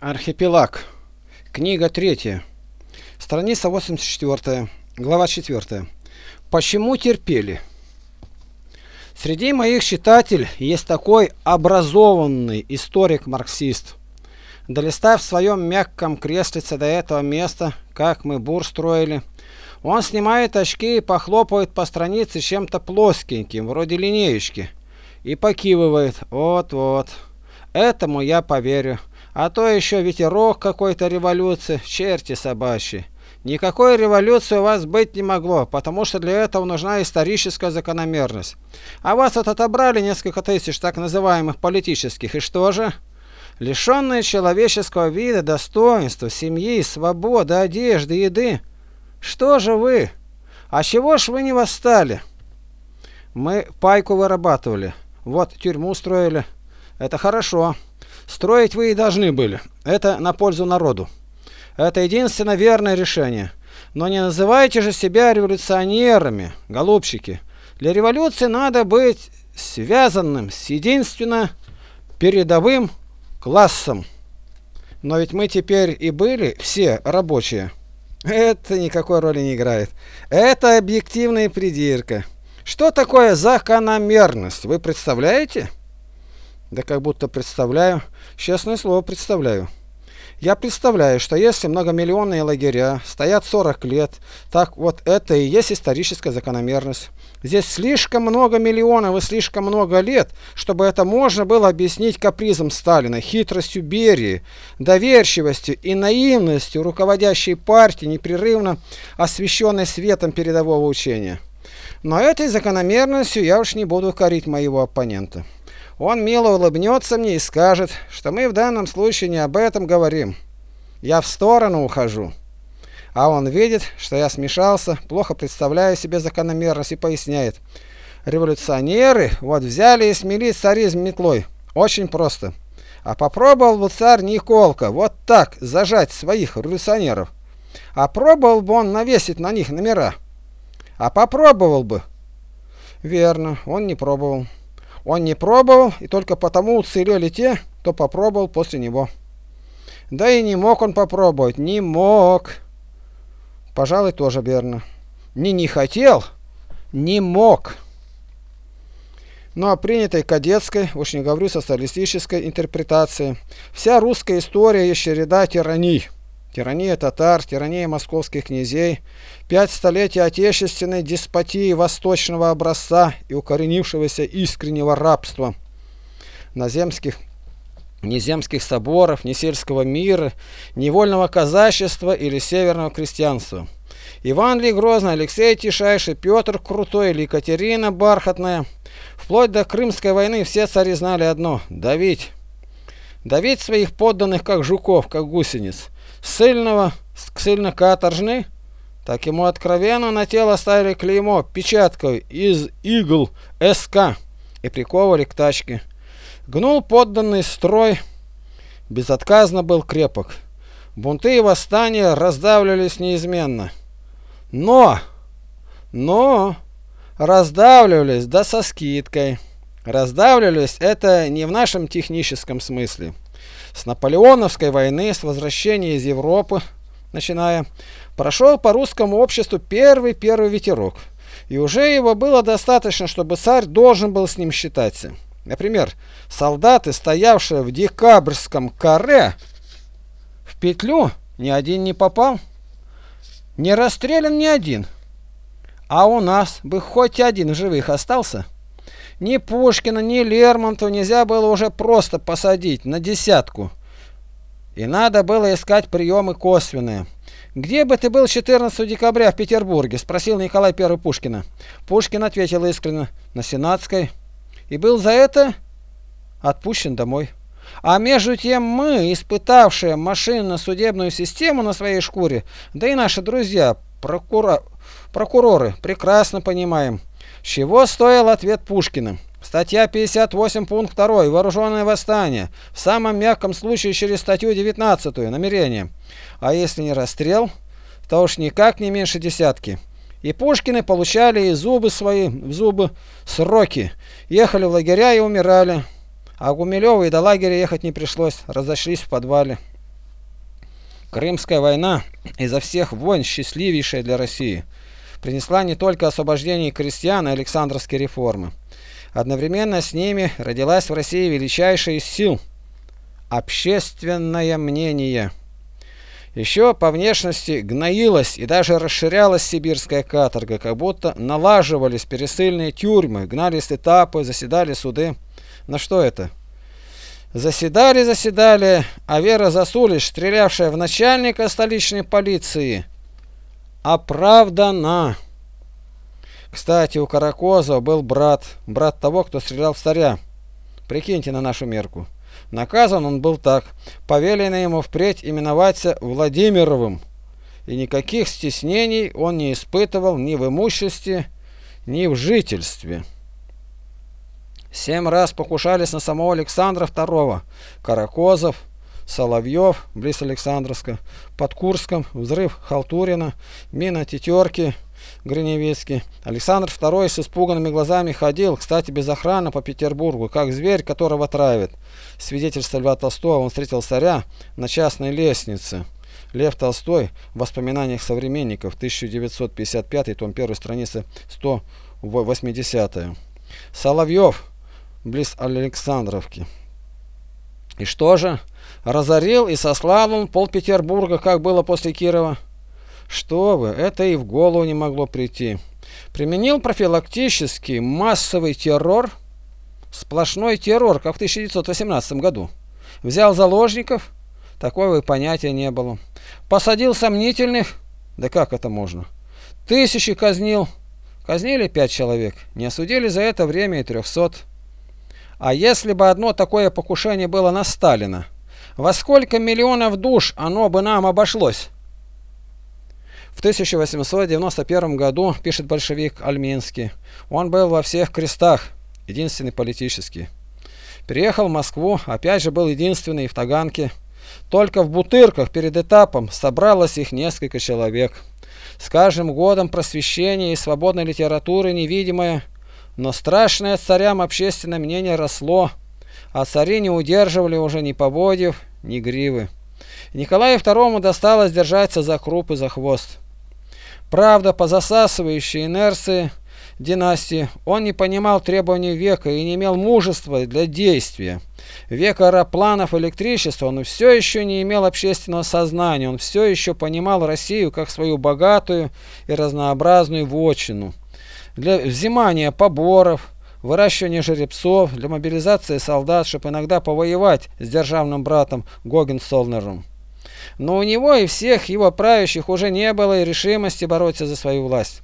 Архипелаг. Книга третья. Страница 84. Глава 4. Почему терпели? Среди моих читателей есть такой образованный историк-марксист. Долистав в своем мягком креслице до этого места, как мы бур строили, он снимает очки и похлопывает по странице чем-то плоскеньким, вроде линеечки, и покивывает. Вот-вот. Этому я поверю. А то еще ветерок какой-то революции, черти собачьи. Никакой революции у вас быть не могло, потому что для этого нужна историческая закономерность. А вас вот отобрали несколько тысяч так называемых политических, и что же? Лишенные человеческого вида, достоинства, семьи, свободы, одежды, еды. Что же вы? А чего ж вы не восстали? Мы пайку вырабатывали. Вот тюрьму строили. Это хорошо. Строить вы и должны были. Это на пользу народу. Это единственно верное решение. Но не называйте же себя революционерами, голубчики. Для революции надо быть связанным с единственно передовым классом. Но ведь мы теперь и были все рабочие. Это никакой роли не играет. Это объективная придирка. Что такое закономерность, вы представляете? Да как будто представляю. Честное слово, представляю. Я представляю, что если многомиллионные лагеря стоят 40 лет, так вот это и есть историческая закономерность. Здесь слишком много миллионов и слишком много лет, чтобы это можно было объяснить капризом Сталина, хитростью Берии, доверчивостью и наивностью руководящей партии, непрерывно освещенной светом передового учения. Но этой закономерностью я уж не буду корить моего оппонента. Он мило улыбнется мне и скажет, что мы в данном случае не об этом говорим. Я в сторону ухожу. А он видит, что я смешался, плохо представляю себе закономерность и поясняет. Революционеры вот взяли и смели царизм метлой. Очень просто. А попробовал бы царь Николка вот так зажать своих революционеров. А пробовал бы он навесить на них номера. А попробовал бы. Верно, он не пробовал. Он не пробовал, и только потому уцелели те, кто попробовал после него. Да и не мог он попробовать, не мог. Пожалуй, тоже верно. Не не хотел, не мог. Но ну, о принятой кадетской, уж не говорю социалистической интерпретации, вся русская история есть череда тираний тирания татар, тирания московских князей, пять столетий отечественной деспотии восточного образца и укоренившегося искреннего рабства, наземских ни земских соборов, ни сельского мира, ни вольного казачества или северного крестьянства. Иван ли Грозный, Алексей Тишайший, Петр Крутой или Екатерина Бархатная. Вплоть до Крымской войны все цари знали одно – давить. Давить своих подданных, как жуков, как гусениц сильного, сильно каторжный, так ему откровенно на тело ставили клеймо печаткой из игл СК и приковывали к тачке. Гнул подданный строй, безотказно был крепок. Бунты и восстания раздавливались неизменно. Но, но, раздавливались, да со скидкой. Раздавливались это не в нашем техническом смысле. С наполеоновской войны, с возвращения из Европы, начиная, прошел по русскому обществу первый первый ветерок. И уже его было достаточно, чтобы царь должен был с ним считаться. Например, солдаты, стоявшие в декабрьском каре, в петлю ни один не попал, не расстрелян ни один. А у нас бы хоть один в живых остался. Ни Пушкина, ни Лермонтова нельзя было уже просто посадить на десятку. И надо было искать приемы косвенные. «Где бы ты был 14 декабря в Петербурге?» – спросил Николай I Пушкина. Пушкин ответил искренне – на Сенатской. И был за это отпущен домой. А между тем мы, испытавшие машинно-судебную систему на своей шкуре, да и наши друзья, прокура... прокуроры, прекрасно понимаем, чего стоил ответ Пушкина. Статья 58, пункт 2. Вооруженное восстание. В самом мягком случае через статью 19. Намерение. А если не расстрел, то уж никак не меньше десятки. И Пушкины получали и зубы свои, в зубы сроки. Ехали в лагеря и умирали. А Гумилеву и до лагеря ехать не пришлось, разошлись в подвале. Крымская война, изо всех войн счастливейшая для России, принесла не только освобождение крестьян и Александровские реформы. Одновременно с ними родилась в России величайшая из сил – общественное мнение. Еще по внешности гноилась и даже расширялась сибирская каторга, как будто налаживались пересыльные тюрьмы, гнались этапы, заседали суды. На что это? Заседали, заседали, а Вера Засулич, стрелявшая в начальника столичной полиции, оправдана. Кстати, у Каракозова был брат, брат того, кто стрелял в царя. Прикиньте на нашу мерку. Наказан он был так. Повелено ему впредь именоваться Владимировым. И никаких стеснений он не испытывал ни в имуществе, ни в жительстве. Семь раз покушались на самого Александра II. Каракозов, Соловьев, близ Александровска, под Курском, взрыв Халтурина, мина Тетерки, Гриневицкий. Александр II с испуганными глазами ходил, кстати, без охраны по Петербургу, как зверь, которого травят. Свидетельство Льва Толстого, он встретил царя на частной лестнице. Лев Толстой в воспоминаниях современников, 1955, том 1, страница 180. Соловьев близ Александровки. И что же? Разорил и сослал он пол Петербурга, как было после Кирова? Что вы, это и в голову не могло прийти. Применил профилактический массовый террор, сплошной террор, как в 1918 году. Взял заложников, такого и понятия не было. Посадил сомнительных, да как это можно? Тысячи казнил, казнили пять человек, не осудили за это время и трехсот. А если бы одно такое покушение было на Сталина, во сколько миллионов душ оно бы нам обошлось? В 1891 году, пишет большевик Альминский, он был во всех крестах, единственный политический. Переехал в Москву, опять же был единственный в Таганке. Только в Бутырках перед этапом собралось их несколько человек. С каждым годом просвещения и свободной литературы невидимое но страшное царям общественное мнение росло, а цари не удерживали уже ни поводьев, ни гривы. Николаю II досталось держаться за круп и за хвост. Правда, по засасывающей инерции династии он не понимал требований века и не имел мужества для действия. Век аэропланов электричества он все еще не имел общественного сознания, он все еще понимал Россию как свою богатую и разнообразную вотчину для взимания поборов, выращивания жеребцов, для мобилизации солдат, чтобы иногда повоевать с державным братом Гогенсолнером. Но у него и всех его правящих уже не было и решимости бороться за свою власть.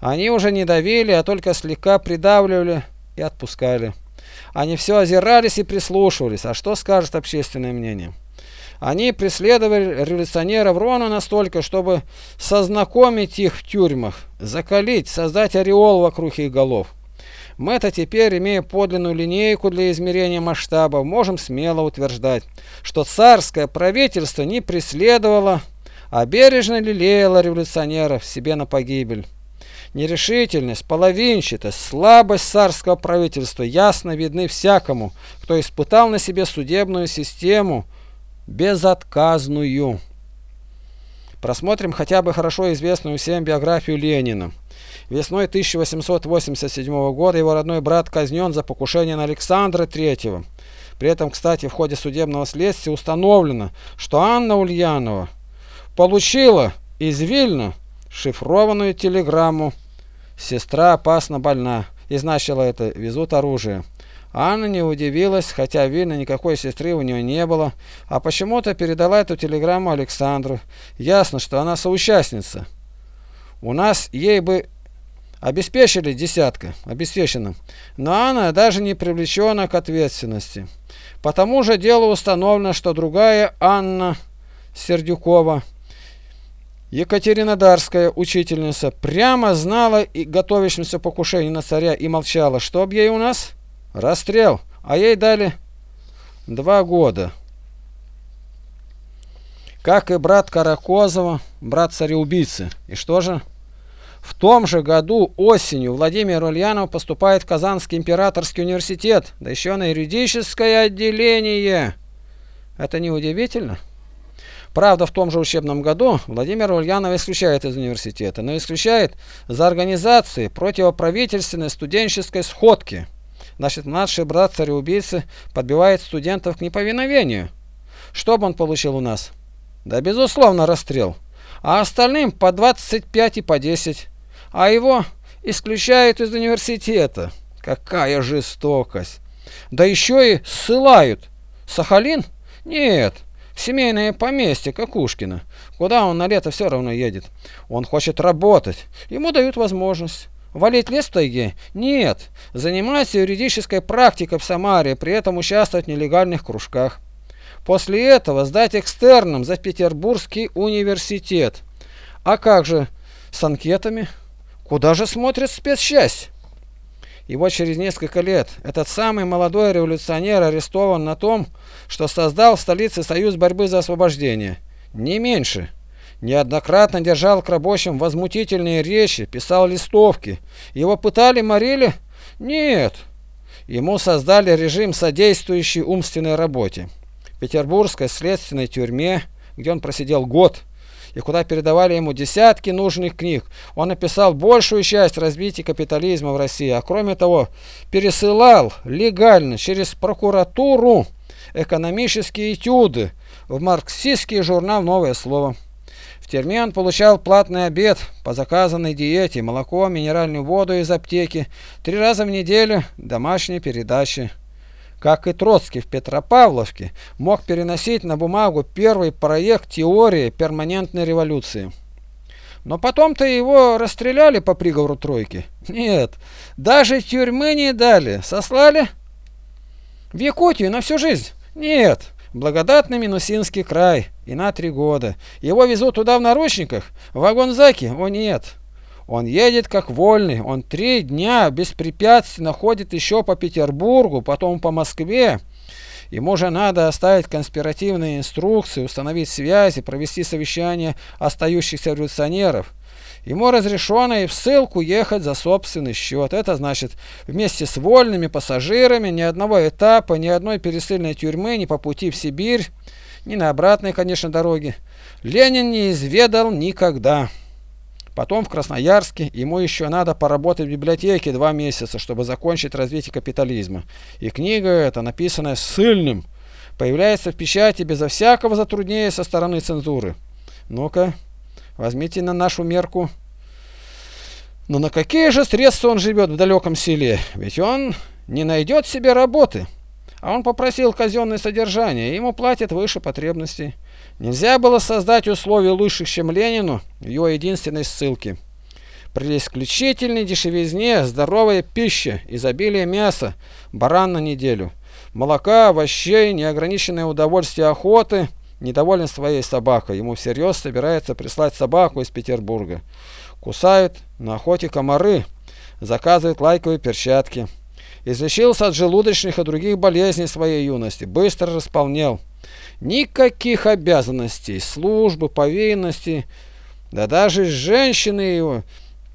Они уже не давили, а только слегка придавливали и отпускали. Они все озирались и прислушивались, а что скажет общественное мнение? Они преследовали революционеров ровно настолько, чтобы сознакомить их в тюрьмах, закалить, создать ореол вокруг их голов. Мы-то теперь, имея подлинную линейку для измерения масштабов, можем смело утверждать, что царское правительство не преследовало, а бережно лелеяло революционеров себе на погибель. Нерешительность, половинчатость, слабость царского правительства ясно видны всякому, кто испытал на себе судебную систему, безотказную. Просмотрим хотя бы хорошо известную всем биографию Ленина. Весной 1887 года его родной брат казнен за покушение на Александра III. При этом, кстати, в ходе судебного следствия установлено, что Анна Ульянова получила из Вильна шифрованную телеграмму «Сестра опасно больна» и значило это «Везут оружие». Анна не удивилась, хотя видно никакой сестры у нее не было, а почему-то передала эту телеграмму Александру. Ясно, что она соучастница. У нас ей бы обеспечили десятка, обеспечено, но она даже не привлечена к ответственности. По тому же делу установлено, что другая Анна Сердюкова, Екатеринодарская учительница, прямо знала и готовящемся покушению на царя и молчала. Что ей у нас? Расстрел, а ей дали два года. Как и брат Каракозова, брат цареубийцы. И что же? В том же году осенью Владимир Ульянов поступает в Казанский императорский университет, да еще на юридическое отделение. Это не удивительно? Правда, в том же учебном году Владимир Ульянов исключает из университета, но исключает за организации противоправительственной студенческой сходки. Значит, младший брат цареубийцы подбивает студентов к неповиновению. Что бы он получил у нас? Да, безусловно, расстрел. А остальным по 25 и по 10. А его исключают из университета. Какая жестокость! Да еще и ссылают. Сахалин? Нет. Семейное поместье Какушкина. Куда он на лето все равно едет. Он хочет работать. Ему дают возможность. Валить лес в тайге? Нет. Заниматься юридической практикой в Самаре, при этом участвовать в нелегальных кружках. После этого сдать экстерном за Петербургский университет. А как же с анкетами? Куда же смотрит спецчасть? И вот через несколько лет этот самый молодой революционер арестован на том, что создал в столице Союз борьбы за освобождение. Не меньше. Неоднократно держал к рабочим возмутительные речи, писал листовки. Его пытали, морили? Нет. Ему создали режим, содействующий умственной работе. В Петербургской следственной тюрьме, где он просидел год, и куда передавали ему десятки нужных книг. Он написал большую часть развития капитализма в России, а кроме того пересылал легально через прокуратуру экономические этюды в марксистский журнал «Новое слово». В тюрьме он получал платный обед по заказанной диете, молоко, минеральную воду из аптеки, три раза в неделю домашние передачи как и Троцкий в Петропавловке, мог переносить на бумагу первый проект теории перманентной революции. Но потом-то его расстреляли по приговору тройки. Нет, даже тюрьмы не дали. Сослали? В Якутию на всю жизнь? Нет. Благодатный Минусинский край. И на три года. Его везут туда в наручниках? В вагон Заки? О нет. Он едет как вольный, он три дня без препятствий находит еще по Петербургу, потом по Москве. Ему же надо оставить конспиративные инструкции, установить связи, провести совещание остающихся революционеров. Ему разрешено и в ссылку ехать за собственный счет. Это значит, вместе с вольными пассажирами ни одного этапа, ни одной пересыльной тюрьмы, ни по пути в Сибирь, ни на обратной, конечно, дороге. Ленин не изведал никогда. Потом в Красноярске ему еще надо поработать в библиотеке два месяца, чтобы закончить развитие капитализма. И книга эта, написанная сильным, появляется в печати безо всякого затруднения со стороны цензуры. Ну-ка, возьмите на нашу мерку. Но на какие же средства он живет в далеком селе? Ведь он не найдет себе работы. А он попросил казенное содержание, ему платят выше потребностей. Нельзя было создать условия лучших, чем Ленину, его единственной ссылки. При исключительной дешевизне здоровая пища, изобилие мяса, баран на неделю, молока, овощей, неограниченное удовольствие охоты, недоволен своей собакой. Ему всерьез собирается прислать собаку из Петербурга. Кусают на охоте комары, заказывает лайковые перчатки. Излечился от желудочных и других болезней своей юности, быстро располнел. Никаких обязанностей, службы, повинности, да даже женщины его,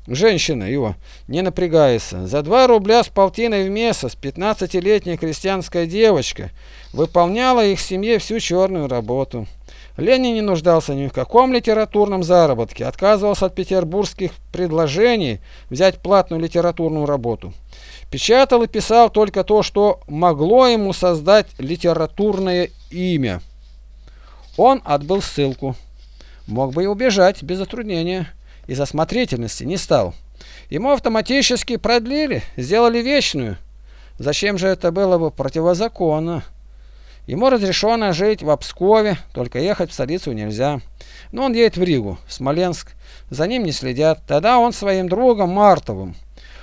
женщина его не напрягается. За два рубля с полтиной в месяц 15-летняя крестьянская девочка выполняла их семье всю черную работу. Ленин не нуждался ни в каком литературном заработке, отказывался от петербургских предложений взять платную литературную работу. Печатал и писал только то, что могло ему создать литературное имя. Он отбыл ссылку. Мог бы и убежать без затруднения. Из осмотрительности не стал. Ему автоматически продлили, сделали вечную. Зачем же это было бы противозаконно? Ему разрешено жить в Обскове, только ехать в столицу нельзя. Но он едет в Ригу, Смоленск. За ним не следят. Тогда он своим другом Мартовым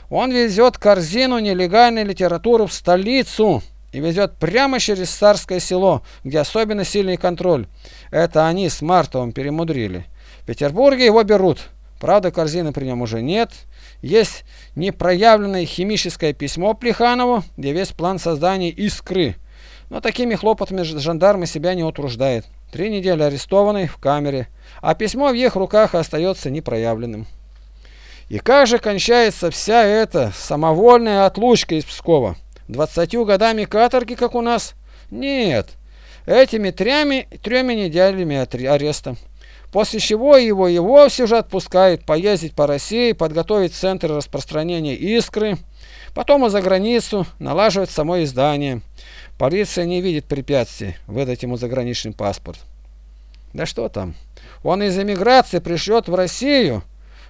он везет корзину нелегальной литературы в столицу и везет прямо через Царское село, где особенно сильный контроль. Это они с Мартовым перемудрили. В Петербурге его берут. Правда, корзины при нем уже нет. Есть непроявленное химическое письмо Плеханову, где весь план создания искры. Но такими хлопотами жандармы себя не утруждает. Три недели арестованный в камере, а письмо в их руках остается непроявленным. И как же кончается вся эта самовольная отлучка из Пскова? Двадцатью годами каторги, как у нас? Нет. этими трями, треми неделями ареста. После чего его и вовсе уже отпускают поездить по России, подготовить центр распространения искры, потом и за границу, налаживать само издание. Полиция не видит препятствий выдать ему заграничный паспорт. Да что там, он из эмиграции пришлет в Россию,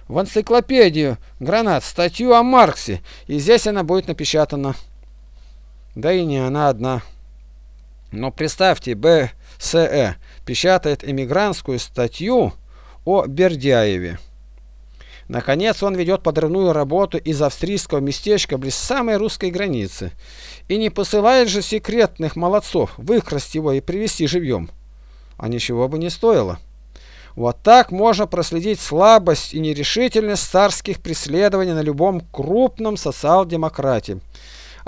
в энциклопедию «Гранат» статью о Марксе, и здесь она будет напечатана. Да и не она одна. Но представьте, БСЭ печатает эмигрантскую статью о Бердяеве. Наконец он ведет подрывную работу из австрийского местечка близ самой русской границы. И не посылает же секретных молодцов выкрасть его и привести живьем. А ничего бы не стоило. Вот так можно проследить слабость и нерешительность царских преследований на любом крупном социал-демократе.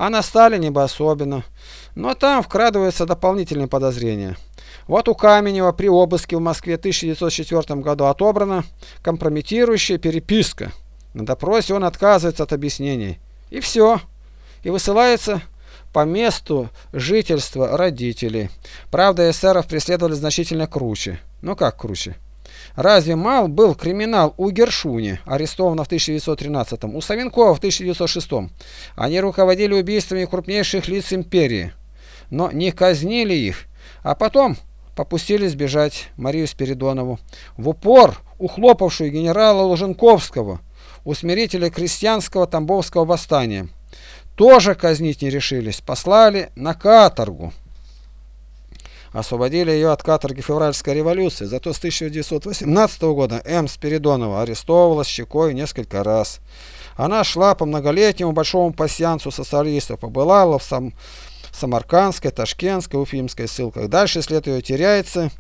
А на Сталине бы особенно. Но там вкрадываются дополнительные подозрения. Вот у Каменева при обыске в Москве в 1904 году отобрана компрометирующая переписка. На допросе он отказывается от объяснений. И все. И высылается по месту жительства родителей. Правда, эсеров преследовали значительно круче. Ну как круче? Разве мал был криминал у Гершуни, арестованного в 1913 у Савенкова в 1906 Они руководили убийствами крупнейших лиц империи, но не казнили их, а потом попустились бежать Марию Спиридонову, в упор ухлопавшую генерала Луженковского, усмирителя крестьянского Тамбовского восстания. Тоже казнить не решились, послали на каторгу освободили ее от каторги февральской революции. Зато с 1918 года М. Спиридонова арестовывалась щекой несколько раз. Она шла по многолетнему большому пассиансу социалистов, побывала в Сам... Самаркандской, Ташкентской, Уфимской ссылках. Дальше след ее теряется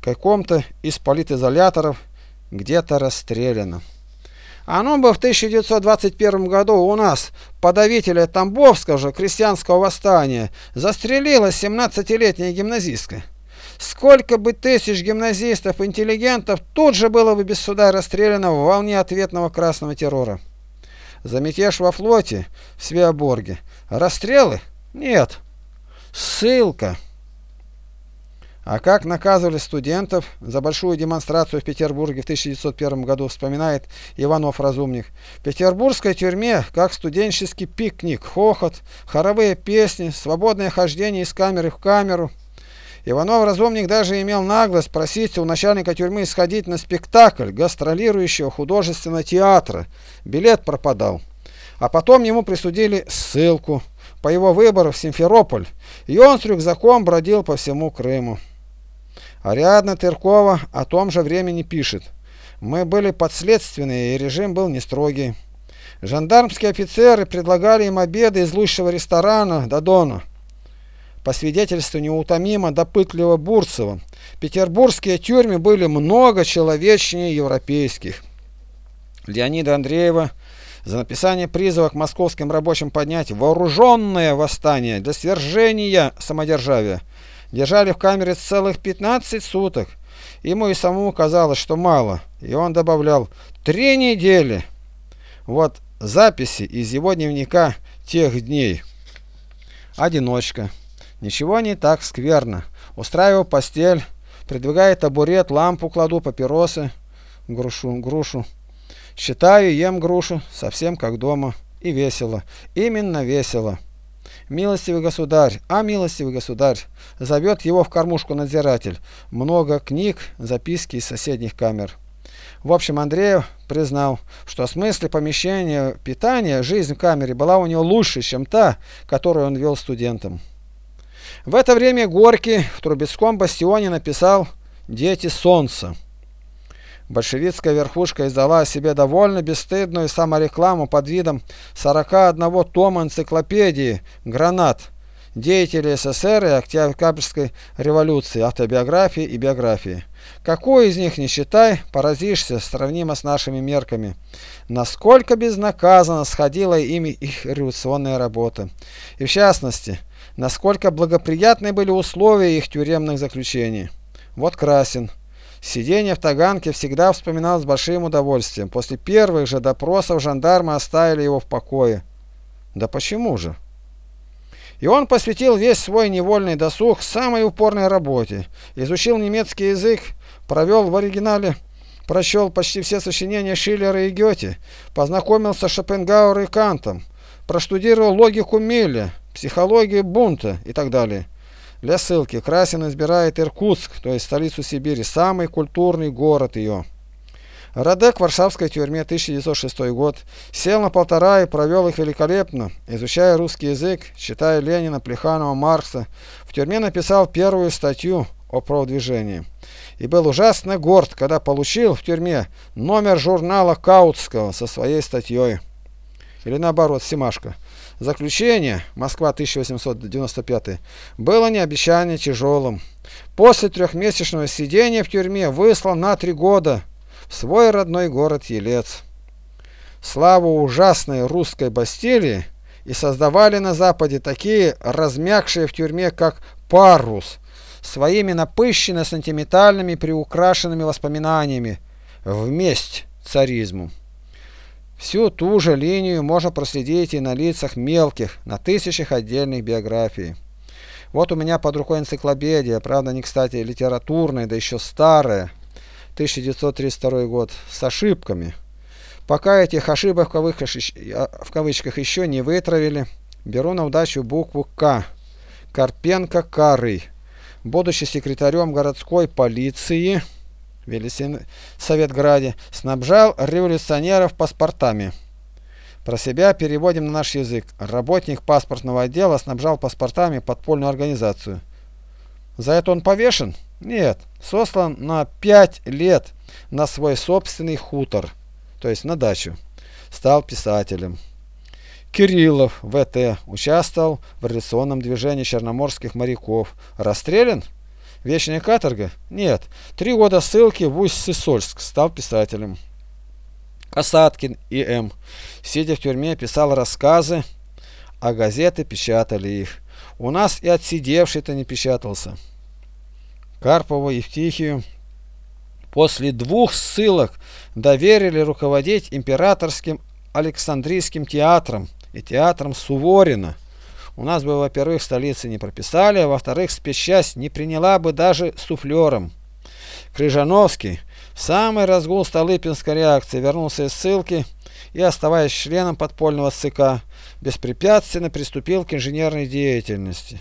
каком-то из политизоляторов где-то расстреляно. Оно бы в 1921 году у нас подавителя Тамбовского же крестьянского восстания застрелила 17-летняя гимназистка. Сколько бы тысяч гимназистов, интеллигентов тут же было бы без суда расстреляно в волне ответного красного террора. За во флоте в Свеоборге. Расстрелы? Нет. Ссылка. А как наказывали студентов за большую демонстрацию в Петербурге в 1901 году, вспоминает Иванов-разумник. В петербургской тюрьме, как студенческий пикник, хохот, хоровые песни, свободное хождение из камеры в камеру. Иванов-разумник даже имел наглость просить у начальника тюрьмы сходить на спектакль гастролирующего художественного театра. Билет пропадал. А потом ему присудили ссылку по его выбору в Симферополь, и он с рюкзаком бродил по всему Крыму. Ариадна Тыркова о том же времени пишет. Мы были подследственные, и режим был не строгий. Жандармские офицеры предлагали им обеды из лучшего ресторана Додона. По свидетельству неутомимо допытливо Бурцева, петербургские тюрьмы были много человечнее европейских. Леонида Андреева за написание призыва к московским рабочим поднять вооруженное восстание для свержения самодержавия Держали в камере целых 15 суток. Ему и самому казалось, что мало, и он добавлял «три недели». Вот записи из его дневника тех дней. Одиночка. Ничего не так скверно. Устраиваю постель, придвигаю табурет, лампу кладу, папиросы, грушу, грушу. Считаю, ем грушу, совсем как дома. И весело. Именно весело. Милостивый государь, а милостивый государь, зовет его в кормушку надзиратель. Много книг, записки из соседних камер. В общем, Андреев признал, что в смысле помещения питания жизнь в камере была у него лучше, чем та, которую он вел студентам. В это время Горький в Трубецком бастионе написал «Дети солнца». Большевистская верхушка издала себе довольно бесстыдную саморекламу под видом 41 тома энциклопедии «Гранат» деятелей СССР и Октябрьской революции, автобиографии и биографии. Какую из них не считай, поразишься, сравнимо с нашими мерками. Насколько безнаказанно сходила ими их революционная работа. И в частности, насколько благоприятны были условия их тюремных заключений. Вот Красин. Сидение в Таганке всегда вспоминал с большим удовольствием. После первых же допросов жандармы оставили его в покое. Да почему же? И он посвятил весь свой невольный досуг самой упорной работе. Изучил немецкий язык, провел в оригинале, прочел почти все сочинения Шиллера и Гёте, познакомился с Шопенгауэром и Кантом, проштудировал логику Милля, психологию бунта и так далее. Для ссылки Красин избирает Иркутск, то есть столицу Сибири, самый культурный город ее. Радек в Варшавской тюрьме 1906 год сел на полтора и провел их великолепно, изучая русский язык, читая Ленина, Плеханова, Маркса. В тюрьме написал первую статью о продвижении. И был ужасно горд, когда получил в тюрьме номер журнала Каутского со своей статьей. Или наоборот, Симашко. Заключение, Москва 1895, было необещание тяжелым. После трехмесячного сидения в тюрьме выслан на три года в свой родной город Елец. Славу ужасной русской Бастилии и создавали на Западе такие размягшие в тюрьме, как Парус, своими напыщенно-сентиментальными приукрашенными воспоминаниями вместь царизму. Всю ту же линию можно проследить и на лицах мелких, на тысячах отдельных биографий. Вот у меня под рукой энциклопедия, правда не кстати литературная, да еще старая, 1932 год, с ошибками. Пока этих ошибок в кавычках, еще не вытравили, беру на удачу букву К. Карпенко Карый, будучи секретарем городской полиции Советграде, снабжал революционеров паспортами. Про себя переводим на наш язык. Работник паспортного отдела снабжал паспортами подпольную организацию. За это он повешен? Нет, сослан на пять лет на свой собственный хутор, то есть на дачу. Стал писателем. Кириллов, ВТ, участвовал в революционном движении черноморских моряков. Расстрелян? Вечная каторга? Нет. Три года ссылки в Усть-Сысольск. Стал писателем. Касаткин И.М. Сидя в тюрьме, писал рассказы, а газеты печатали их. У нас и отсидевший-то не печатался. Карпову Евтихию после двух ссылок доверили руководить императорским Александрийским театром и театром Суворина. У нас бы, во-первых, столицы не прописали, а во-вторых, спецчасть не приняла бы даже суфлером. Крыжановский в самый разгул Столыпинской реакции вернулся из ссылки и, оставаясь членом подпольного ЦК, беспрепятственно приступил к инженерной деятельности.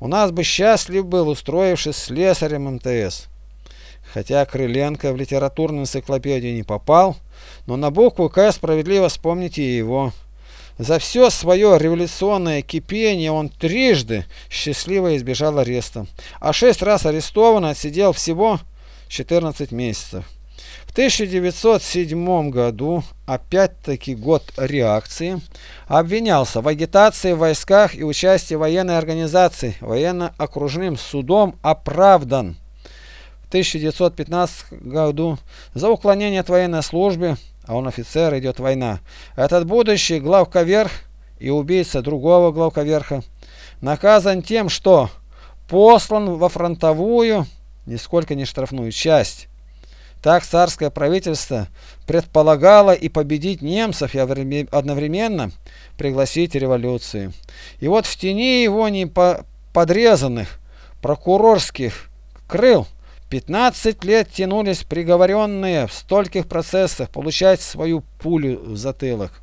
У нас бы счастлив был, устроившись слесарем МТС. Хотя Крыленко в литературную энциклопедию не попал, но на букву К справедливо вспомните и его. За все свое революционное кипение он трижды счастливо избежал ареста, а шесть раз арестован отсидел всего 14 месяцев. В 1907 году, опять-таки год реакции, обвинялся в агитации в войсках и участии в военной организации, военно-окружным судом оправдан. В 1915 году за уклонение от военной службы, а он офицер, идет война, этот будущий главковерх и убийца другого главковерха наказан тем, что послан во фронтовую, нисколько не штрафную часть, так царское правительство предполагало и победить немцев, и одновременно пригласить революцию. И вот в тени его не подрезанных прокурорских крыл 15 лет тянулись приговоренные в стольких процессах получать свою пулю в затылок.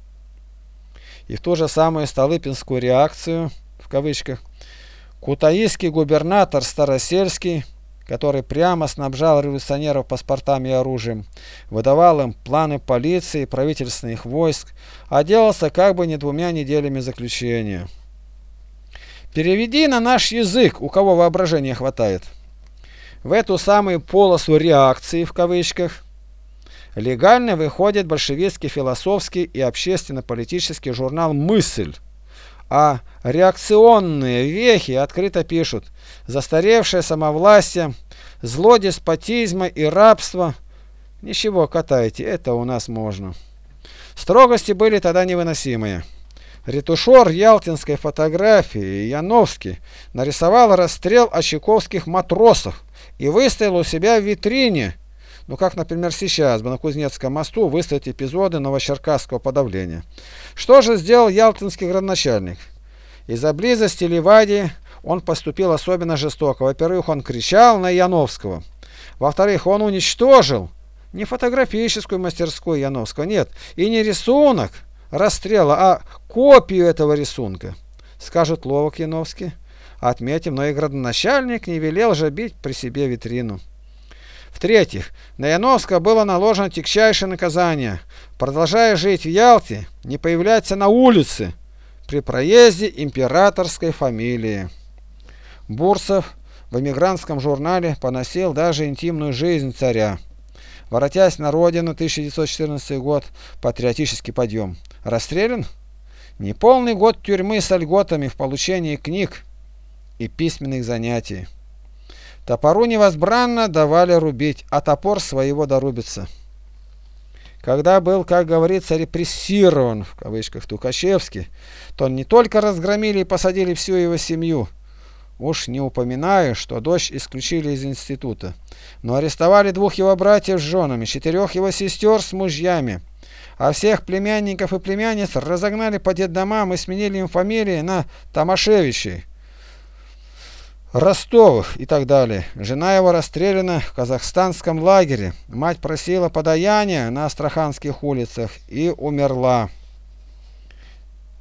И в ту же самую Столыпинскую реакцию, в кавычках, кутаистский губернатор Старосельский который прямо снабжал революционеров паспортами и оружием, выдавал им планы полиции, правительственных войск, а делался как бы не двумя неделями заключения. Переведи на наш язык, у кого воображения хватает. В эту самую полосу реакции, в кавычках, легально выходит большевистский философский и общественно-политический журнал «Мысль», а реакционные вехи открыто пишут «Застаревшее самовластие, зло деспотизма и рабства». Ничего, катайте, это у нас можно. Строгости были тогда невыносимые. Ретушер ялтинской фотографии Яновский нарисовал расстрел очаковских матросов и выставил у себя в витрине ну как, например, сейчас бы на Кузнецком мосту выставить эпизоды новочеркасского подавления. Что же сделал ялтинский градоначальник? Из-за близости Ливадии он поступил особенно жестоко. Во-первых, он кричал на Яновского. Во-вторых, он уничтожил не фотографическую мастерскую Яновского, нет, и не рисунок расстрела, а копию этого рисунка. Скажет Ловок Яновский. Отметим, но и градоначальник не велел же бить при себе витрину. В-третьих, на Яновского было наложено тягчайшее наказание. Продолжая жить в Ялте, не появляться на улице при проезде императорской фамилии. Бурсов в эмигрантском журнале поносил даже интимную жизнь царя. Воротясь на родину, 1914 год, патриотический подъем. Расстрелян? Неполный год тюрьмы с льготами в получении книг и письменных занятий. Топору невозбранно давали рубить, а топор своего дорубится. Когда был, как говорится, репрессирован, в кавычках, Тукачевский, то не только разгромили и посадили всю его семью, уж не упоминаю, что дочь исключили из института, но арестовали двух его братьев с женами, четырех его сестер с мужьями, а всех племянников и племянниц разогнали по детдомам и сменили им фамилии на Томашевичей. Ростовых и так далее. Жена его расстреляна в казахстанском лагере. Мать просила подаяния на астраханских улицах и умерла.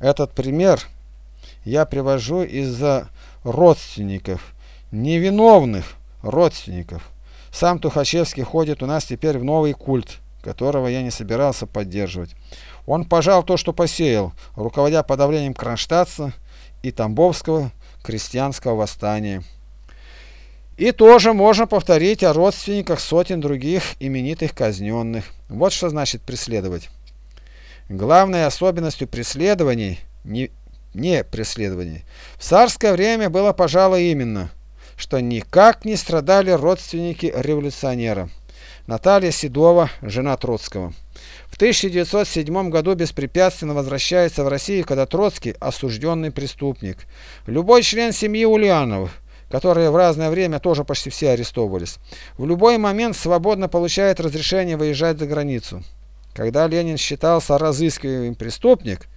Этот пример я привожу из-за родственников, невиновных родственников. Сам Тухачевский ходит у нас теперь в новый культ, которого я не собирался поддерживать. Он пожал то, что посеял, руководя подавлением Кронштадта и Тамбовского крестьянского восстания. И тоже можно повторить о родственниках сотен других именитых казненных. Вот что значит преследовать. Главной особенностью преследований, не, не преследований, в царское время было, пожалуй, именно, что никак не страдали родственники революционера. Наталья Седова, жена Троцкого. В 1907 году беспрепятственно возвращается в Россию, когда Троцкий – осужденный преступник. Любой член семьи Ульяновых, которые в разное время тоже почти все арестовывались, в любой момент свободно получает разрешение выезжать за границу. Когда Ленин считался разыскиваемым преступник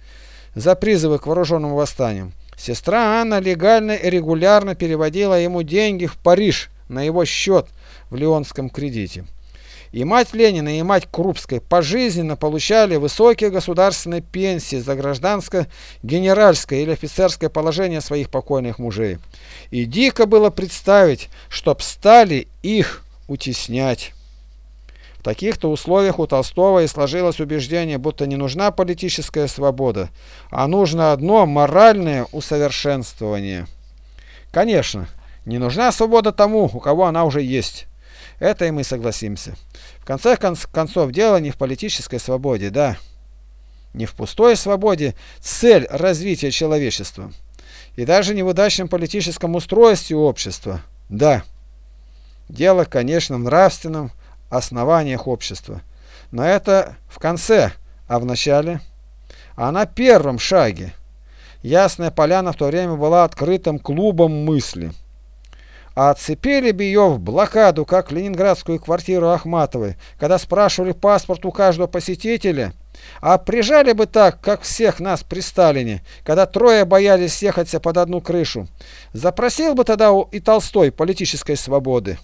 за призывы к вооруженному восстанию, сестра Анна легально и регулярно переводила ему деньги в Париж на его счет в Леонском кредите. И мать Ленина, и мать Крупской пожизненно получали высокие государственные пенсии за гражданское, генеральское или офицерское положение своих покойных мужей. И дико было представить, чтоб стали их утеснять. В таких-то условиях у Толстого и сложилось убеждение, будто не нужна политическая свобода, а нужно одно моральное усовершенствование. Конечно, не нужна свобода тому, у кого она уже есть. Это и мы согласимся. В конце концов, дело не в политической свободе, да, не в пустой свободе, цель развития человечества. И даже не в удачном политическом устройстве общества, да. Дело, конечно, в нравственном основаниях общества. Но это в конце, а в начале, а на первом шаге. Ясная поляна в то время была открытым клубом мысли а отцепили бы ее в блокаду, как ленинградскую квартиру Ахматовой, когда спрашивали паспорт у каждого посетителя, а прижали бы так, как всех нас при Сталине, когда трое боялись съехаться под одну крышу. Запросил бы тогда и Толстой политической свободы.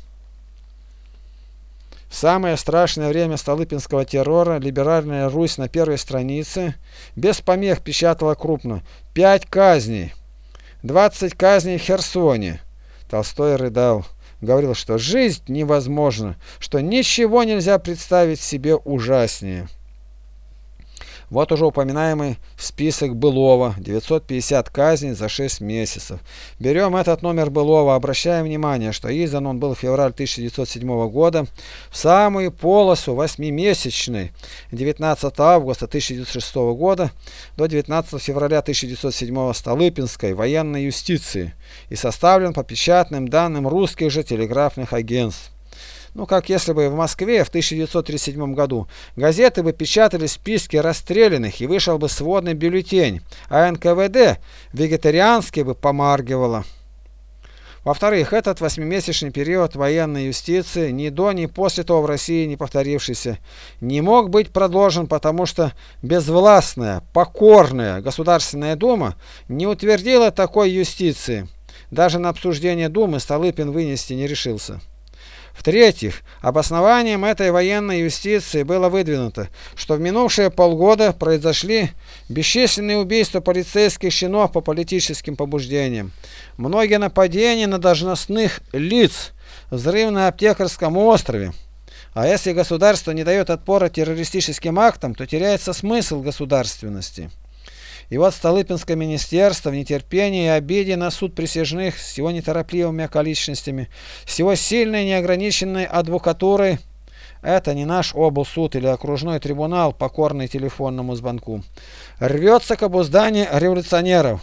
В самое страшное время Столыпинского террора либеральная Русь на первой странице без помех печатала крупно «Пять казней, двадцать казней в Херсоне». Толстой рыдал, говорил, что жизнь невозможна, что ничего нельзя представить себе ужаснее. Вот уже упоминаемый список Былова, 950 казней за 6 месяцев. Берем этот номер Былова, обращаем внимание, что издан он был в февраль 1907 года в самую полосу восьмимесячной 19 августа 1906 года до 19 февраля 1907 Столыпинской военной юстиции и составлен по печатным данным русских же телеграфных агентств. Ну, как если бы в Москве в 1937 году газеты бы печатали списки расстрелянных и вышел бы сводный бюллетень, а НКВД вегетарианский бы помаргивало. Во-вторых, этот восьмимесячный период военной юстиции, ни до, ни после того в России не повторившийся, не мог быть продолжен, потому что безвластная, покорная Государственная Дума не утвердила такой юстиции. Даже на обсуждение Думы Столыпин вынести не решился. В-третьих, обоснованием этой военной юстиции было выдвинуто, что в минувшие полгода произошли бесчисленные убийства полицейских чинов по политическим побуждениям, многие нападения на должностных лиц, взрыв на аптекарском острове. А если государство не дает отпора террористическим актам, то теряется смысл государственности. И вот Столыпинское министерство в нетерпении и обиде на суд присяжных с его неторопливыми околичностями, с его сильной неограниченной адвокатурой, это не наш облсуд или окружной трибунал, покорный телефонному звонку, рвется к обузданию революционеров.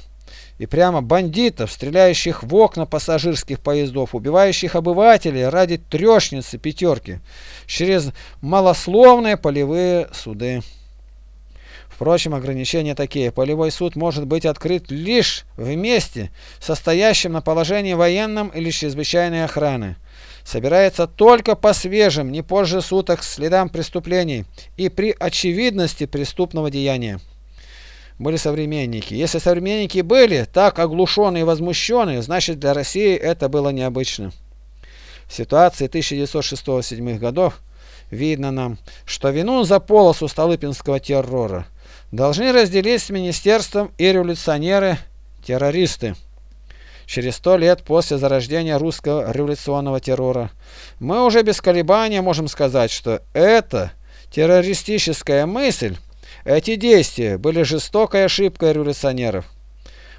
И прямо бандитов, стреляющих в окна пассажирских поездов, убивающих обывателей ради трешницы пятерки, через малословные полевые суды. Впрочем, ограничения такие. Полевой суд может быть открыт лишь в месте, состоящем на положении военном или чрезвычайной охраны. Собирается только по свежим, не позже суток, следам преступлений и при очевидности преступного деяния. Были современники. Если современники были так оглушенные и возмущенные, значит для России это было необычно. В ситуации 1906-1907 годов видно нам, что вину за полосу Столыпинского террора должны разделить с министерством и революционеры-террористы. Через сто лет после зарождения русского революционного террора мы уже без колебания можем сказать, что эта террористическая мысль, эти действия были жестокой ошибкой революционеров,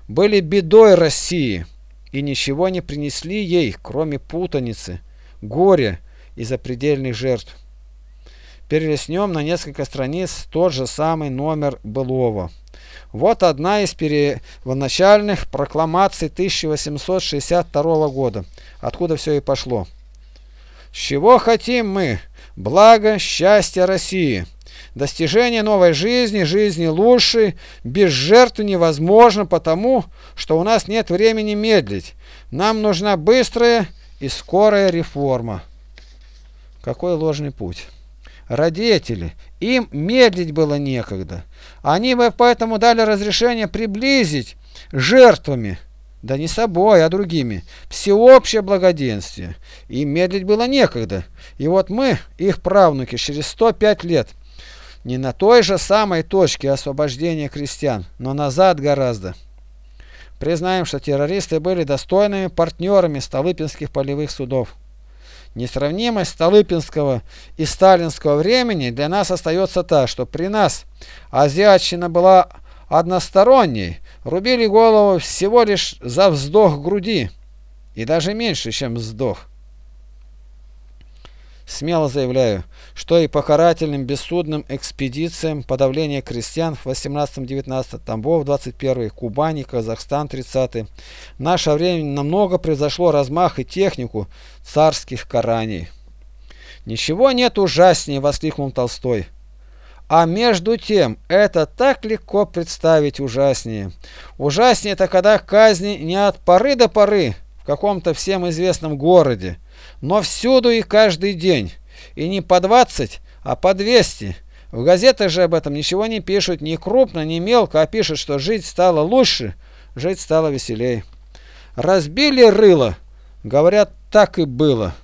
были бедой России и ничего не принесли ей, кроме путаницы, горя и запредельных жертв перелистнем на несколько страниц тот же самый номер былого. Вот одна из первоначальных прокламаций 1862 года, откуда все и пошло. С чего хотим мы? Благо, счастье России. Достижение новой жизни, жизни лучшей, без жертв невозможно, потому что у нас нет времени медлить. Нам нужна быстрая и скорая реформа. Какой ложный путь родители. Им медлить было некогда. Они бы поэтому дали разрешение приблизить жертвами, да не собой, а другими, всеобщее благоденствие. Им медлить было некогда. И вот мы, их правнуки, через 105 лет, не на той же самой точке освобождения крестьян, но назад гораздо. Признаем, что террористы были достойными партнерами Столыпинских полевых судов. Несравнимость Столыпинского и сталинского времени для нас остается та, что при нас азиатчина была односторонней, рубили голову всего лишь за вздох груди, и даже меньше, чем вздох. Смело заявляю, что и по карательным бессудным экспедициям подавления крестьян в 18-19, Тамбов 21, Кубани, Казахстан 30, наше время намного превзошло размах и технику царских караний. «Ничего нет ужаснее!» — воскликнул Толстой. А между тем, это так легко представить ужаснее. Ужаснее это когда казни не от поры до поры в каком-то всем известном городе, но всюду и каждый день. И не по 20, а по 200. В газетах же об этом ничего не пишут, ни крупно, ни мелко, а пишут, что жить стало лучше, жить стало веселей. Разбили рыло. Говорят, так и было.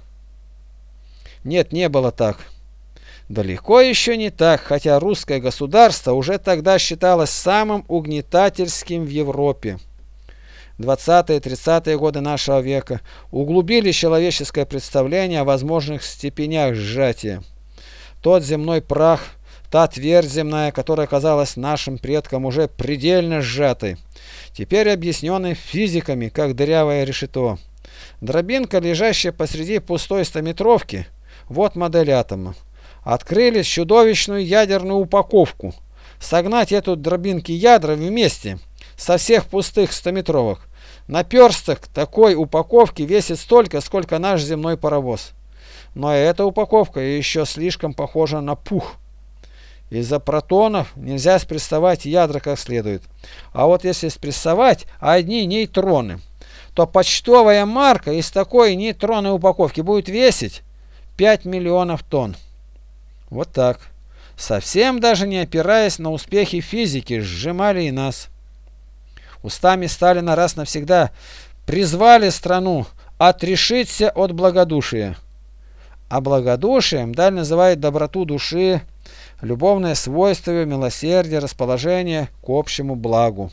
Нет, не было так. Далеко еще не так, хотя русское государство уже тогда считалось самым угнетательским в Европе. 20-30-е годы нашего века углубили человеческое представление о возможных степенях сжатия. Тот земной прах, та твердь земная, которая казалась нашим предкам уже предельно сжатой, теперь объяснены физиками, как дырявое решето. Дробинка, лежащая посреди пустой стометровки, вот модель атома. Открыли чудовищную ядерную упаковку. Согнать эту дробинки ядра вместе – со всех пустых стометровок. Наперсток такой упаковки весит столько, сколько наш земной паровоз. Но эта упаковка еще слишком похожа на пух. Из-за протонов нельзя спрессовать ядра как следует. А вот если спрессовать одни нейтроны, то почтовая марка из такой нейтронной упаковки будет весить 5 миллионов тонн. Вот так. Совсем даже не опираясь на успехи физики, сжимали и нас. Устами Сталина раз навсегда призвали страну отрешиться от благодушия. А благодушием даль называет доброту души, любовное свойство, милосердие, расположение к общему благу.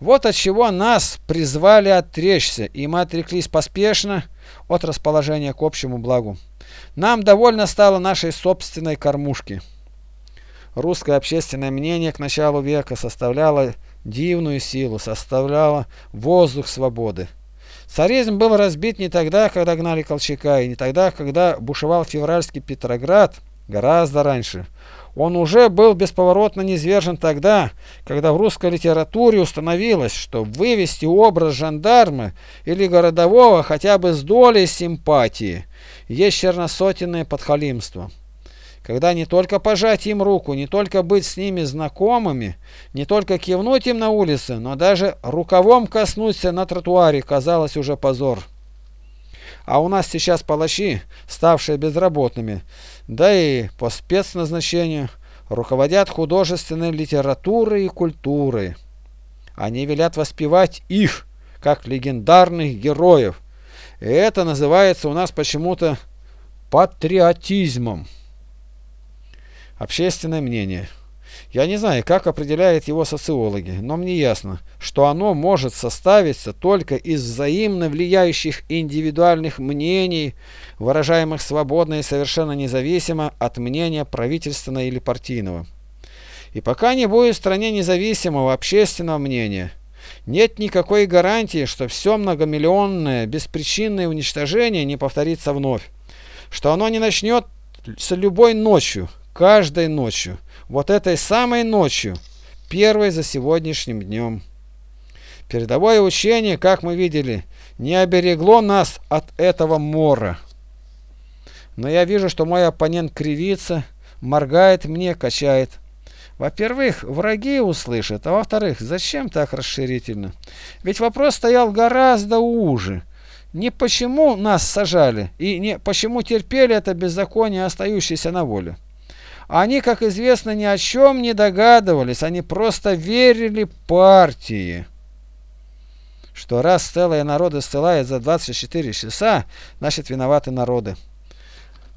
Вот от чего нас призвали отречься, и мы отреклись поспешно от расположения к общему благу. Нам довольно стало нашей собственной кормушки. Русское общественное мнение к началу века составляло дивную силу, составляло воздух свободы. Царизм был разбит не тогда, когда гнали Колчака, и не тогда, когда бушевал февральский Петроград, гораздо раньше. Он уже был бесповоротно низвержен тогда, когда в русской литературе установилось, что вывести образ жандарма или городового хотя бы с долей симпатии есть черносотенное подхалимство когда не только пожать им руку, не только быть с ними знакомыми, не только кивнуть им на улице, но даже рукавом коснуться на тротуаре казалось уже позор. А у нас сейчас палачи, ставшие безработными, да и по спецназначению, руководят художественной литературой и культурой. Они велят воспевать их, как легендарных героев. И это называется у нас почему-то патриотизмом. Общественное мнение. Я не знаю, как определяют его социологи, но мне ясно, что оно может составиться только из взаимно влияющих индивидуальных мнений, выражаемых свободно и совершенно независимо от мнения правительственного или партийного. И пока не будет в стране независимого общественного мнения, нет никакой гарантии, что все многомиллионное беспричинное уничтожение не повторится вновь, что оно не начнет с любой ночью, каждой ночью, вот этой самой ночью, первой за сегодняшним днем. Передовое учение, как мы видели, не оберегло нас от этого мора. Но я вижу, что мой оппонент кривится, моргает мне, качает. Во-первых, враги услышат, а во-вторых, зачем так расширительно? Ведь вопрос стоял гораздо уже. Не почему нас сажали и не почему терпели это беззаконие, остающееся на воле. Они, как известно, ни о чем не догадывались, они просто верили партии. Что раз целые народы ссылают за 24 часа, значит виноваты народы.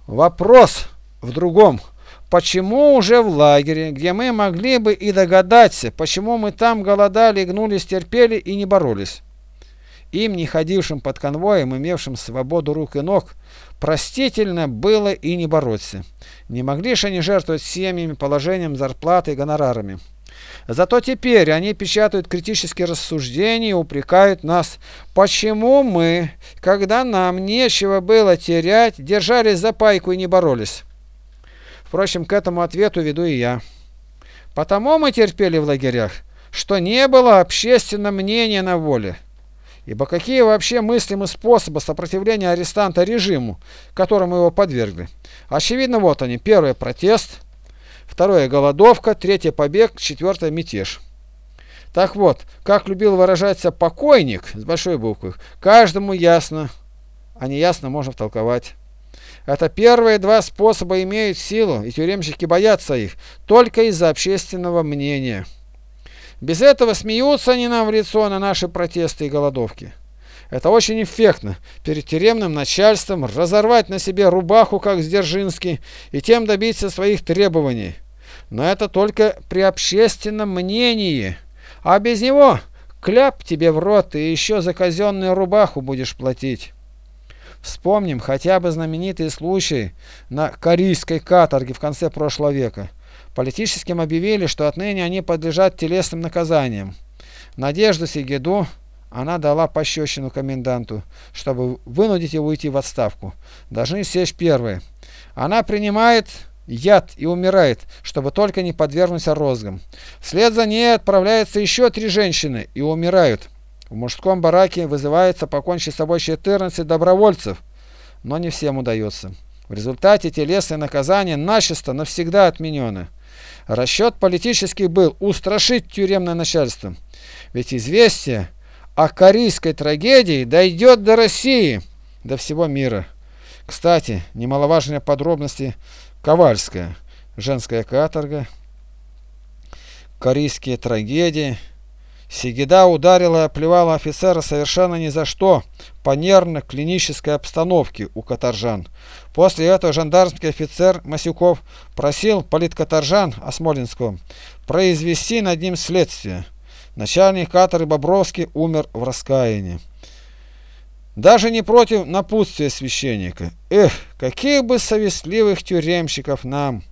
Вопрос в другом. Почему уже в лагере, где мы могли бы и догадаться, почему мы там голодали, гнулись, терпели и не боролись? Им, не ходившим под конвоем, имевшим свободу рук и ног, простительно было и не бороться. Не могли же они жертвовать семьями, положением, зарплатой, гонорарами. Зато теперь они печатают критические рассуждения и упрекают нас, почему мы, когда нам нечего было терять, держались за пайку и не боролись. Впрочем, к этому ответу веду и я. Потому мы терпели в лагерях, что не было общественного мнения на воле. Ибо какие вообще мыслимы способы сопротивления арестанта режиму, которому его подвергли? Очевидно, вот они. Первый – протест. Второе – голодовка. Третье – побег. Четвертое – мятеж. Так вот, как любил выражаться покойник с большой буквы, каждому ясно, а не ясно можно втолковать. Это первые два способа имеют силу, и тюремщики боятся их, только из-за общественного мнения. Без этого смеются они нам в лицо на наши протесты и голодовки. Это очень эффектно перед тюремным начальством разорвать на себе рубаху, как Сдержинский, и тем добиться своих требований. Но это только при общественном мнении, а без него кляп тебе в рот и еще за казенную рубаху будешь платить. Вспомним хотя бы знаменитый случай на корейской каторге в конце прошлого века. Политическим объявили, что отныне они подлежат телесным наказаниям. Надежду Сигеду она дала пощечину коменданту, чтобы вынудить его уйти в отставку. Должны сесть первые. Она принимает яд и умирает, чтобы только не подвергнуться розгам. Вслед за ней отправляются еще три женщины и умирают. В мужском бараке вызывается покончить с собой 14 добровольцев, но не всем удается. В результате телесное наказание начисто навсегда отменено. Расчет политический был устрашить тюремное начальство. Ведь известие о корейской трагедии дойдет до России, до всего мира. Кстати, немаловажные подробности Ковальская, женская каторга, корейские трагедии. Сигида ударила и оплевала офицера совершенно ни за что, по нервно-клинической обстановке у каторжан. После этого жандармский офицер Масюков просил политкаторжан Осмолинского произвести над ним следствие. Начальник каторы Бобровский умер в раскаянии. Даже не против напутствия священника. Эх, каких бы совестливых тюремщиков нам!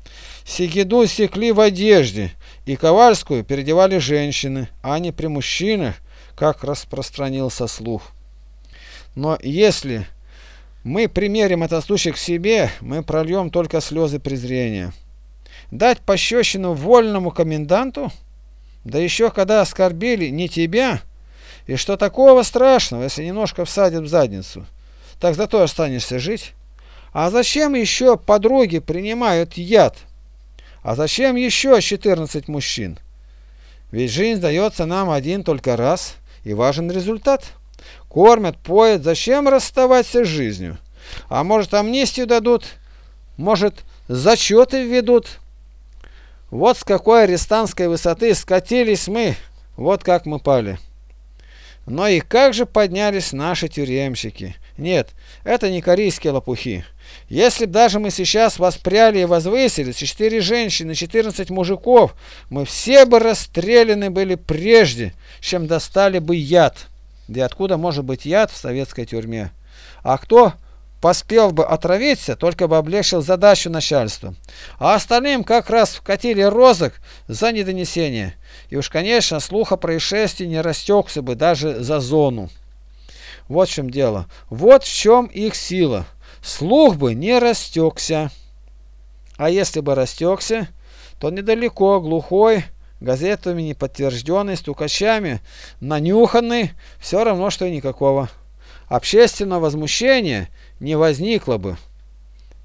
Сигиду секли в одежде, и Ковальскую переодевали женщины, а не при мужчинах, как распространился слух. Но если мы примерим этот случай к себе, мы прольем только слезы презрения. Дать пощечину вольному коменданту? Да еще когда оскорбили не тебя, и что такого страшного, если немножко всадят в задницу? Так зато останешься жить. А зачем еще подруги принимают яд? А зачем еще 14 мужчин? Ведь жизнь дается нам один только раз, и важен результат. Кормят, поят, зачем расставаться с жизнью? А может амнистию дадут, может зачеты введут. Вот с какой арестантской высоты скатились мы, вот как мы пали. Но и как же поднялись наши тюремщики. Нет, это не корейские лопухи. Если даже мы сейчас воспряли и возвысились, четыре женщины, четырнадцать мужиков, мы все бы расстреляны были прежде, чем достали бы яд. Да откуда может быть яд в советской тюрьме? А кто поспел бы отравиться, только бы облегчил задачу начальству. А остальным как раз вкатили розыск за недонесение. И уж, конечно, слух о происшествии не растекся бы даже за зону. Вот в чем дело. Вот в чем их сила. Слух бы не растекся. А если бы растекся, то недалеко, глухой, газетами не подтвержденный, стукачами, нанюханный, все равно, что и никакого. Общественного возмущения не возникло бы.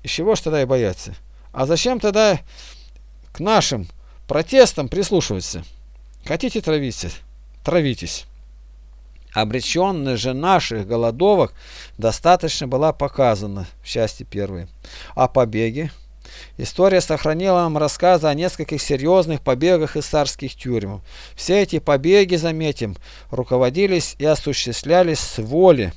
И чего ж тогда и бояться? А зачем тогда к нашим протестам прислушиваться? Хотите травиться? Травитесь. Обреченность же наших голодовок достаточно была показана в части первой. О побеге. История сохранила нам рассказы о нескольких серьезных побегах из царских тюрем. Все эти побеги, заметим, руководились и осуществлялись с воли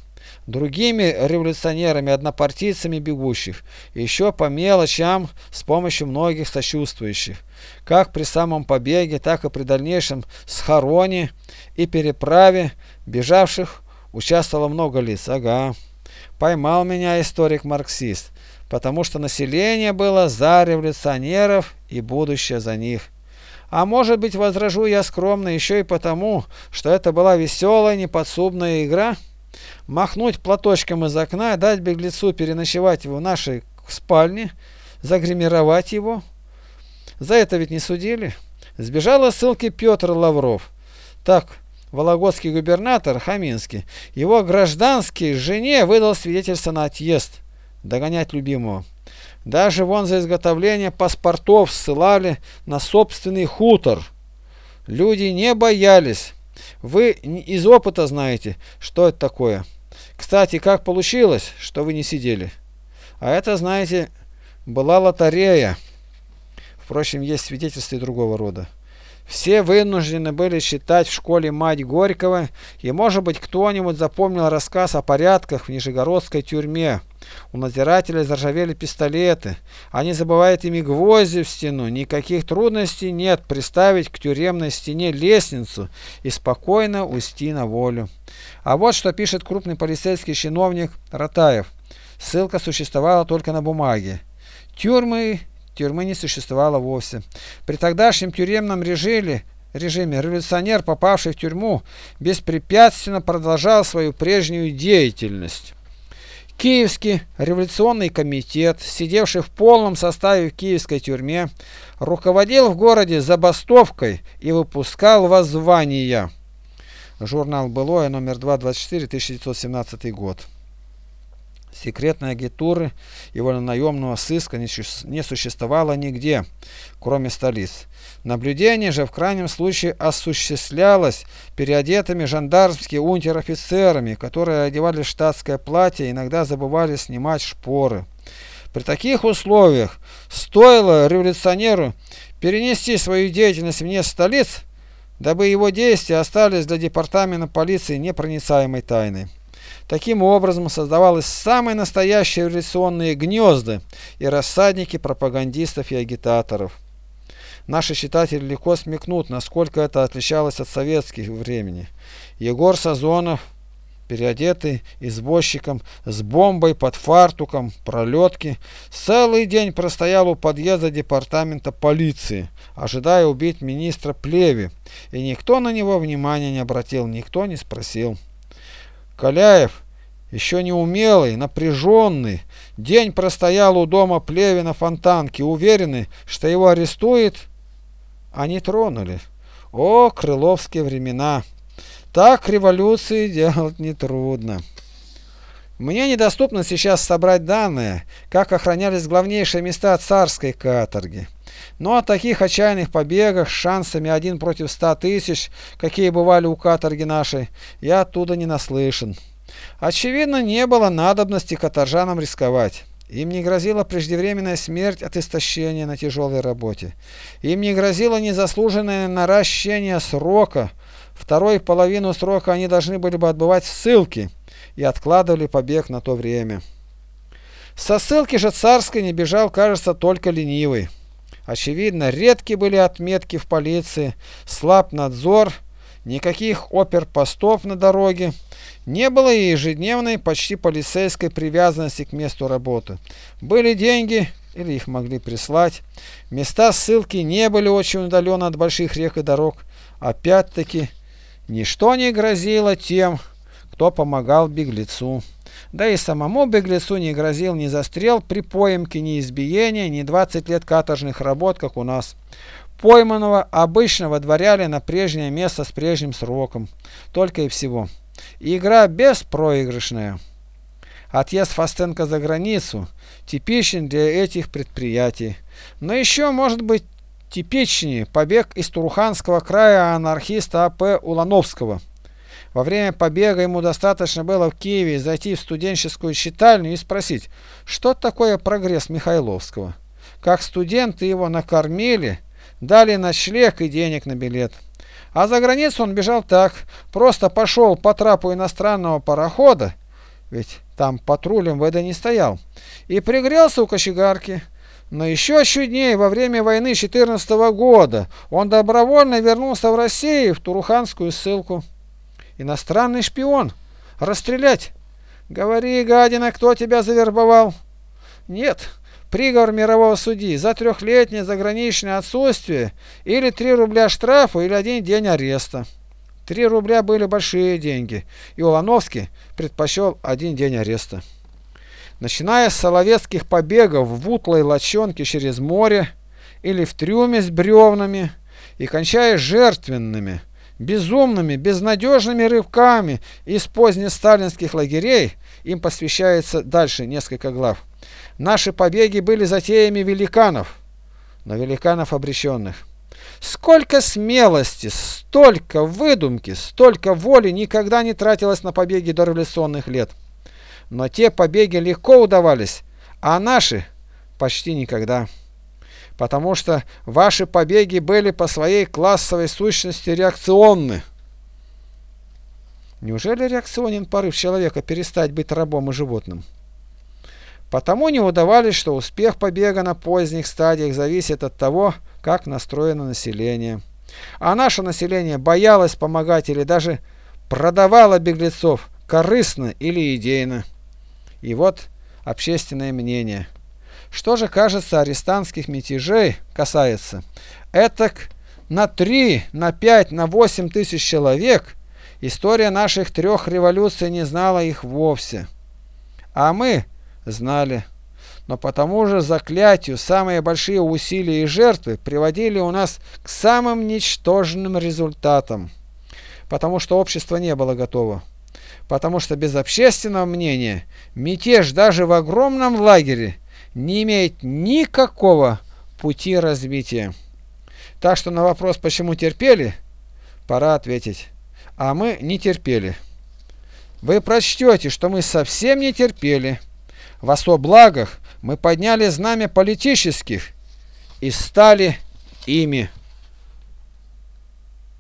другими революционерами, однопартийцами бегущих, еще по мелочам с помощью многих сочувствующих. Как при самом побеге, так и при дальнейшем схороне и переправе бежавших участвовало много лиц. Ага. Поймал меня историк-марксист, потому что население было за революционеров и будущее за них. А может быть, возражу я скромно еще и потому, что это была веселая неподсудная игра? махнуть платочком из окна, дать беглецу переночевать в нашей спальне, загримировать его. За это ведь не судили. Сбежал ссылки Петр Лавров. Так, Вологодский губернатор Хаминский, его гражданский жене выдал свидетельство на отъезд, догонять любимого. Даже вон за изготовление паспортов ссылали на собственный хутор. Люди не боялись. Вы из опыта знаете, что это такое. Кстати, как получилось, что вы не сидели? А это, знаете, была лотерея. Впрочем, есть свидетельства и другого рода. Все вынуждены были считать в школе мать Горького, и, может быть, кто-нибудь запомнил рассказ о порядках в Нижегородской тюрьме. У надзирателей заржавели пистолеты. Они забывают ими гвозди в стену. Никаких трудностей нет приставить к тюремной стене лестницу и спокойно уйти на волю. А вот что пишет крупный полицейский чиновник Ратаев. Ссылка существовала только на бумаге. Тюрьмы тюрьмы не существовало вовсе. При тогдашнем тюремном режиме, режиме революционер, попавший в тюрьму, беспрепятственно продолжал свою прежнюю деятельность. Киевский революционный комитет, сидевший в полном составе в киевской тюрьме, руководил в городе забастовкой и выпускал воззвания. Журнал «Былое», номер 2, 24, 1917 год. Секретной агентуры и вольнонаемного сыска не существовало нигде, кроме столиц. Наблюдение же в крайнем случае осуществлялось переодетыми жандармскими унтер-офицерами, которые одевали штатское платье и иногда забывали снимать шпоры. При таких условиях стоило революционеру перенести свою деятельность вне столиц, дабы его действия остались для департамента полиции непроницаемой тайной. Таким образом создавалось самые настоящие революционные гнезда и рассадники пропагандистов и агитаторов. Наши читатели легко смекнут, насколько это отличалось от советских времени. Егор Сазонов, переодетый извозчиком, с бомбой под фартуком, пролетки, целый день простоял у подъезда департамента полиции, ожидая убить министра Плеви, и никто на него внимания не обратил, никто не спросил. Каляев, еще не умелый, напряженный, день простоял у дома Плевина Фонтанки, уверенный, что его арестуют, а не тронули. О, крыловские времена! Так революции делать нетрудно. Мне недоступно сейчас собрать данные, как охранялись главнейшие места царской каторги. Но о таких отчаянных побегах с шансами один против ста тысяч, какие бывали у каторги нашей, я оттуда не наслышан. Очевидно, не было надобности каторжанам рисковать. Им не грозила преждевременная смерть от истощения на тяжелой работе. Им не грозило незаслуженное наращение срока. Второй половину срока они должны были бы отбывать в ссылке и откладывали побег на то время. Со ссылки же царской не бежал, кажется, только ленивый. Очевидно, редки были отметки в полиции, слаб надзор, никаких оперпостов на дороге, не было и ежедневной почти полицейской привязанности к месту работы. Были деньги, или их могли прислать. Места ссылки не были очень удалены от больших рек и дорог. Опять-таки, ничто не грозило тем, кто помогал беглецу. Да и самому беглецу не грозил ни застрел при поимке, ни избиение, ни 20 лет каторжных работ, как у нас. Пойманного обычно водворяли на прежнее место с прежним сроком. Только и всего. Игра беспроигрышная. Отъезд Фастенко за границу типичен для этих предприятий. Но еще может быть типичнее побег из Туруханского края анархиста А.П. Улановского. Во время побега ему достаточно было в Киеве зайти в студенческую читальню и спросить, что такое прогресс Михайловского. Как студенты его накормили, дали ночлег и денег на билет. А за границу он бежал так, просто пошел по трапу иностранного парохода, ведь там патруль МВД не стоял, и пригрелся у кочегарки. Но еще чуднее, во время войны 14 -го года он добровольно вернулся в Россию в Туруханскую ссылку. Иностранный шпион. Расстрелять. Говори, гадина, кто тебя завербовал? Нет. Приговор мирового судьи за трехлетнее заграничное отсутствие или три рубля штрафа или один день ареста. Три рубля были большие деньги, и Улановский предпочел один день ареста. Начиная с соловецких побегов в утлой лочонке через море или в трюме с бревнами и кончая жертвенными, безумными, безнадежными рывками из позднесталинских лагерей, им посвящается дальше несколько глав. Наши побеги были затеями великанов, но великанов обреченных. Сколько смелости, столько выдумки, столько воли никогда не тратилось на побеги до революционных лет. Но те побеги легко удавались, а наши почти никогда потому что ваши побеги были по своей классовой сущности реакционны. Неужели реакционен порыв человека перестать быть рабом и животным? Потому не удавались, что успех побега на поздних стадиях зависит от того, как настроено население. А наше население боялось помогать или даже продавало беглецов корыстно или идейно. И вот общественное мнение – что же, кажется, арестантских мятежей касается, этак на 3, на 5, на 8 тысяч человек история наших трех революций не знала их вовсе. А мы знали. Но по тому же заклятию самые большие усилия и жертвы приводили у нас к самым ничтожным результатам, потому что общество не было готово. потому что без общественного мнения мятеж даже в огромном лагере не имеет никакого пути развития. Так что на вопрос, почему терпели, пора ответить. А мы не терпели. Вы прочтете, что мы совсем не терпели. В осо благах мы подняли знамя политических и стали ими.